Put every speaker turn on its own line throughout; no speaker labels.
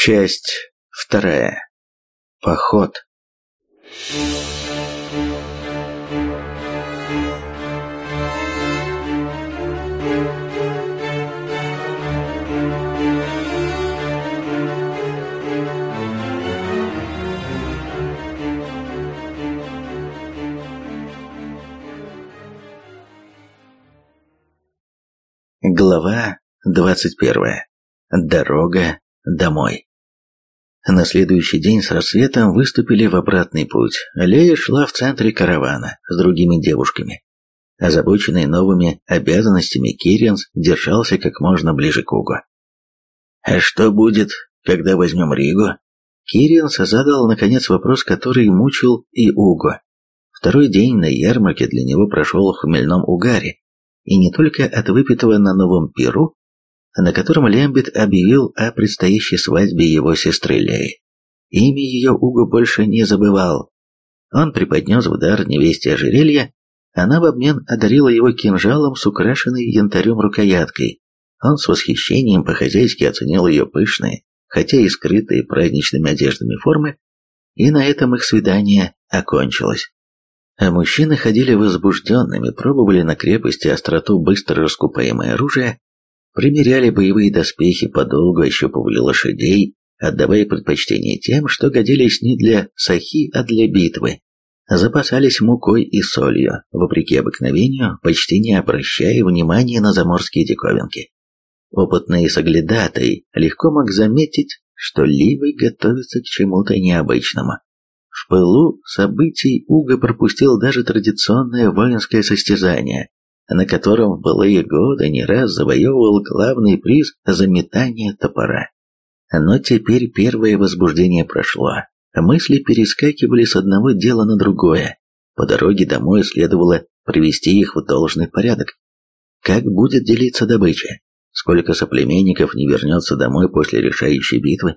Часть вторая. Поход. Глава двадцать первая. Дорога домой. На следующий день с рассветом выступили в обратный путь. Лея шла в центре каравана с другими девушками. Озабоченный новыми обязанностями, Кирианс держался как можно ближе к Угу. «А что будет, когда возьмем Ригу?» Кирианс задал, наконец, вопрос, который мучил и Угу. Второй день на ярмарке для него прошел в хмельном угаре, и не только от выпитого на новом пиру, на котором Лембит объявил о предстоящей свадьбе его сестры Леи. Имя ее Уго больше не забывал. Он преподнес в дар невесте ожерелье, она в обмен одарила его кинжалом с украшенной янтарем рукояткой. Он с восхищением по-хозяйски оценил ее пышные, хотя и скрытые праздничными одеждами формы, и на этом их свидание окончилось. А мужчины ходили возбужденными, пробовали на крепости остроту быстро раскупаемое оружие, примеряли боевые доспехи, подолгу ощупывали лошадей, отдавая предпочтение тем, что годились не для сахи, а для битвы. Запасались мукой и солью, вопреки обыкновению, почти не обращая внимания на заморские диковинки. Опытный соглядатай легко мог заметить, что Ливый готовится к чему-то необычному. В пылу событий Уга пропустил даже традиционное воинское состязание, на котором в былые годы не раз завоевывал главный приз за метание топора. Но теперь первое возбуждение прошло. Мысли перескакивали с одного дела на другое. По дороге домой следовало привести их в должный порядок. Как будет делиться добыча? Сколько соплеменников не вернется домой после решающей битвы?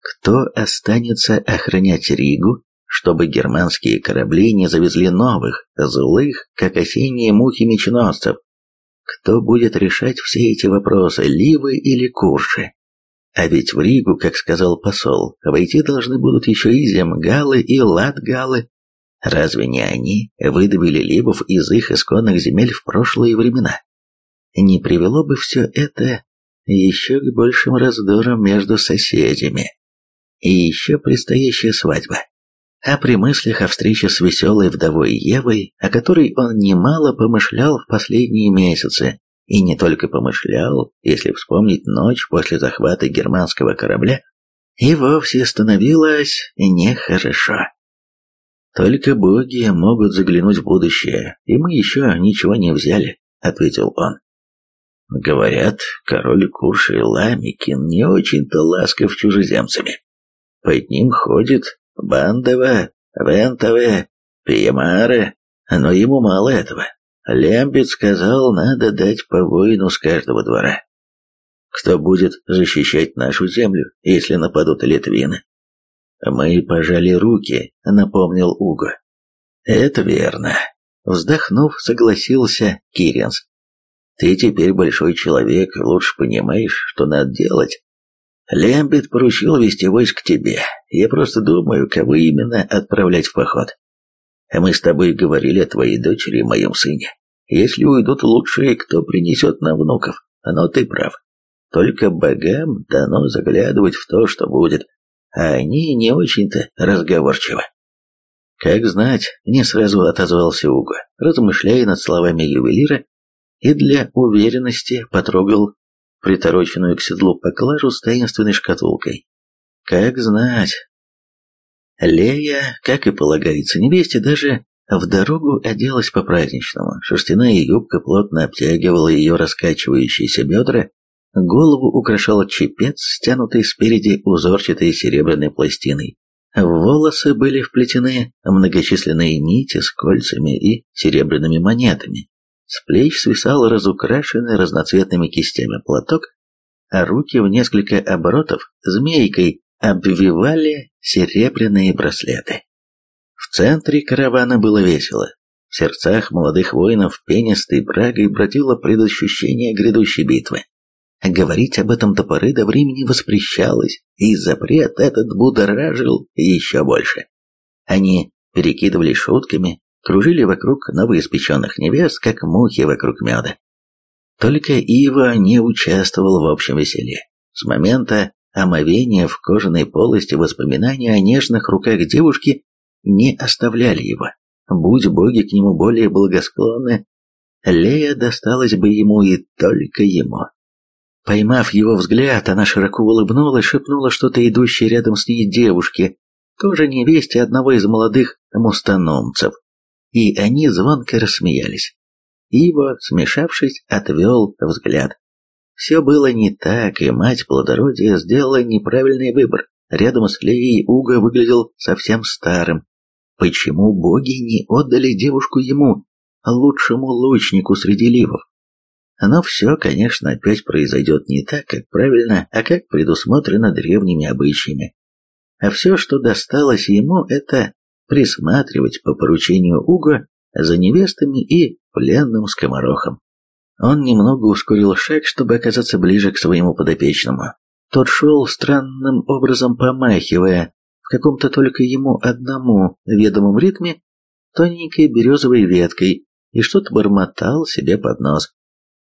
Кто останется охранять Ригу чтобы германские корабли не завезли новых, злых, как осенние мухи меченосцев. Кто будет решать все эти вопросы, Ливы или Курши? А ведь в Ригу, как сказал посол, войти должны будут еще и земгалы, и латгалы. Разве не они выдавили Ливов из их исконных земель в прошлые времена? Не привело бы все это еще к большим раздорам между соседями. И еще предстоящая свадьба а при мыслях о встрече с веселой вдовой Евой, о которой он немало помышлял в последние месяцы, и не только помышлял, если вспомнить ночь после захвата германского корабля, и вовсе становилось нехорошо. «Только боги могут заглянуть в будущее, и мы еще ничего не взяли», — ответил он. Говорят, король Курши Ламикин не очень-то ласков чужеземцами. Под ним ходит Бандова, Вентове, Пиемаре, но ему мало этого. Лембит сказал, надо дать по воину с каждого двора. Кто будет защищать нашу землю, если нападут литвины? Мы пожали руки, напомнил Уго. Это верно. Вздохнув, согласился Киренс. Ты теперь большой человек, лучше понимаешь, что надо делать. Лембит поручил вести войск к тебе. Я просто думаю, кого именно отправлять в поход. Мы с тобой говорили о твоей дочери и моем сыне. Если уйдут лучшие, кто принесет нам внуков? Но ты прав. Только богам дано заглядывать в то, что будет, а они не очень-то разговорчивы. Как знать, не сразу отозвался Уго, размышляя над словами ювелира, и для уверенности потрогал притороченную к седлу поклажу с таинственной шкатулкой. Как знать. Лея, как и полагается невесте, даже в дорогу оделась по-праздничному. Шерстяная юбка плотно обтягивала ее раскачивающиеся бедра, голову украшал чепец, стянутый спереди узорчатой серебряной пластиной. В волосы были вплетены многочисленные нити с кольцами и серебряными монетами. С плеч свисал разукрашенный разноцветными кистями платок, а руки в несколько оборотов змейкой обвивали серебряные браслеты. В центре каравана было весело. В сердцах молодых воинов пенистой брагой бродило предощущение грядущей битвы. Говорить об этом до поры до времени воспрещалось, и запрет этот будоражил еще больше. Они перекидывались шутками, кружили вокруг новоиспеченных невест, как мухи вокруг меда. Только Ива не участвовал в общем веселье. С момента омовения в кожаной полости воспоминания о нежных руках девушки не оставляли его. Будь боги к нему более благосклонны, Лея досталась бы ему и только ему. Поймав его взгляд, она широко улыбнулась, шепнула что-то идущей рядом с ней девушке, тоже невесте одного из молодых мустаномцев, и они звонко рассмеялись. Ива, смешавшись, отвел взгляд. Все было не так, и мать плодородия сделала неправильный выбор. Рядом с Леей Уга выглядел совсем старым. Почему боги не отдали девушку ему, лучшему лучнику среди ливов? Но все, конечно, опять произойдет не так, как правильно, а как предусмотрено древними обычаями. А все, что досталось ему, это присматривать по поручению Уга за невестами и пленным скоморохом. Он немного ускорил шаг, чтобы оказаться ближе к своему подопечному. Тот шел странным образом помахивая, в каком-то только ему одному ведомом ритме, тоненькой березовой веткой, и что-то бормотал себе под нос.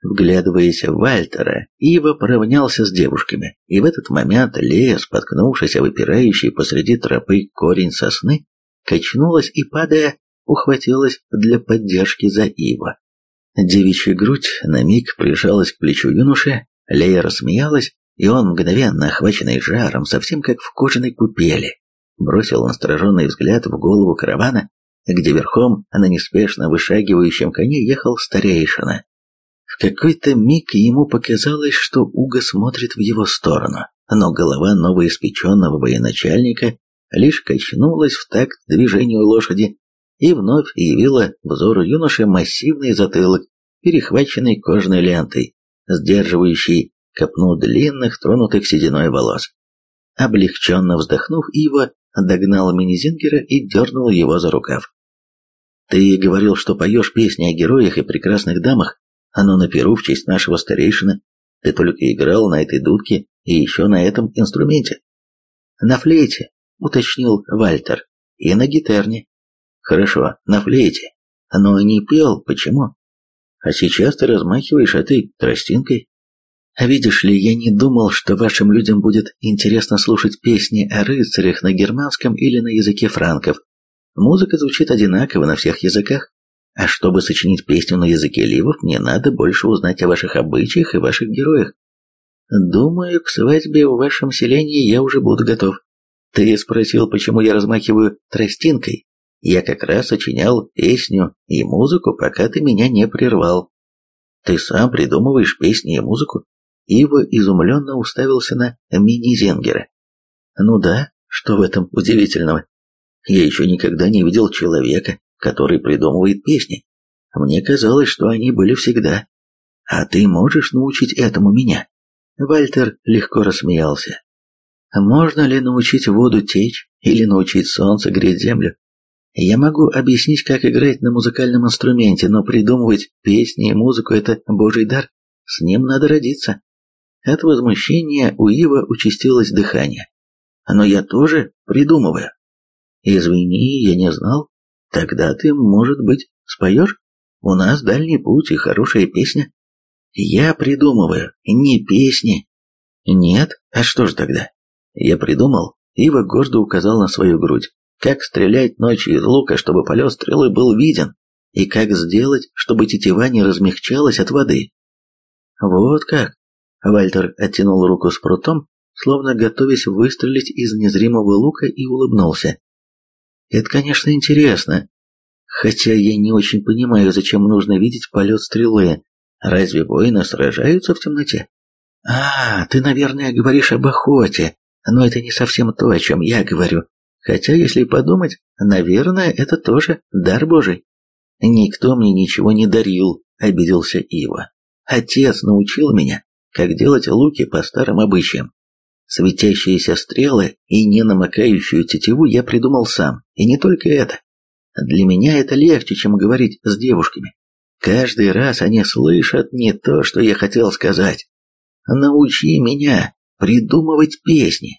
Вглядываясь в Вальтера, Ива поравнялся с девушками, и в этот момент Лея, споткнувшись о выпирающий посреди тропы корень сосны, качнулась и, падая, ухватилась для поддержки за Ива. Девичья грудь на миг прижалась к плечу юноши, Лея рассмеялась, и он, мгновенно охваченный жаром, совсем как в кожаной купели, бросил настороженный взгляд в голову каравана, где верхом на неспешно вышагивающем коне ехал старейшина. В какой-то миг ему показалось, что Уга смотрит в его сторону, но голова новоиспеченного военачальника лишь качнулась в такт движению лошади и вновь явила взору юноши массивный затылок, перехваченный кожаной лентой, сдерживающий копну длинных, тронутых сединой волос. Облегченно вздохнув, Ива догнал Минизингера и дернул его за рукав. «Ты говорил, что поешь песни о героях и прекрасных дамах, оно на перу в честь нашего старейшины. Ты только играл на этой дудке и еще на этом инструменте. На флейте, уточнил Вальтер, и на гитарне. Хорошо, на флейте. Но не пел, почему? А сейчас ты размахиваешь этой тростинкой. А видишь ли, я не думал, что вашим людям будет интересно слушать песни о рыцарях на германском или на языке франков. Музыка звучит одинаково на всех языках. А чтобы сочинить песню на языке ливов, мне надо больше узнать о ваших обычаях и ваших героях. Думаю, к свадьбе в вашем селении я уже буду готов. Ты спросил, почему я размахиваю тростинкой. Я как раз сочинял песню и музыку, пока ты меня не прервал. Ты сам придумываешь песни и музыку? Ива изумленно уставился на мини-зенгера. Ну да, что в этом удивительного? Я еще никогда не видел человека, который придумывает песни. Мне казалось, что они были всегда. А ты можешь научить этому меня?» Вальтер легко рассмеялся. «Можно ли научить воду течь или научить солнце греть землю? Я могу объяснить, как играть на музыкальном инструменте, но придумывать песни и музыку – это божий дар. С ним надо родиться». От возмущения у Ива участилось дыхание. «Но я тоже придумываю». «Извини, я не знал. Тогда ты, может быть, споешь? У нас дальний путь и хорошая песня. Я придумываю, не песни. Нет? А что ж тогда? Я придумал. Ива гордо указал на свою грудь. Как стрелять ночью из лука, чтобы полет стрелы был виден, и как сделать, чтобы тетива не размягчалась от воды. Вот как. Вальтер оттянул руку с прутом, словно готовясь выстрелить из незримого лука и улыбнулся. Это, конечно, интересно. Хотя я не очень понимаю, зачем нужно видеть полет стрелы. Разве воины сражаются в темноте? А, ты, наверное, говоришь об охоте. Но это не совсем то, о чем я говорю. Хотя, если подумать, наверное, это тоже дар Божий. Никто мне ничего не дарил, обиделся Ива. Отец научил меня, как делать луки по старым обычаям. Светящиеся стрелы и ненамокающую тетиву я придумал сам, и не только это. Для меня это легче, чем говорить с девушками. Каждый раз они слышат не то, что я хотел сказать. научи меня придумывать песни.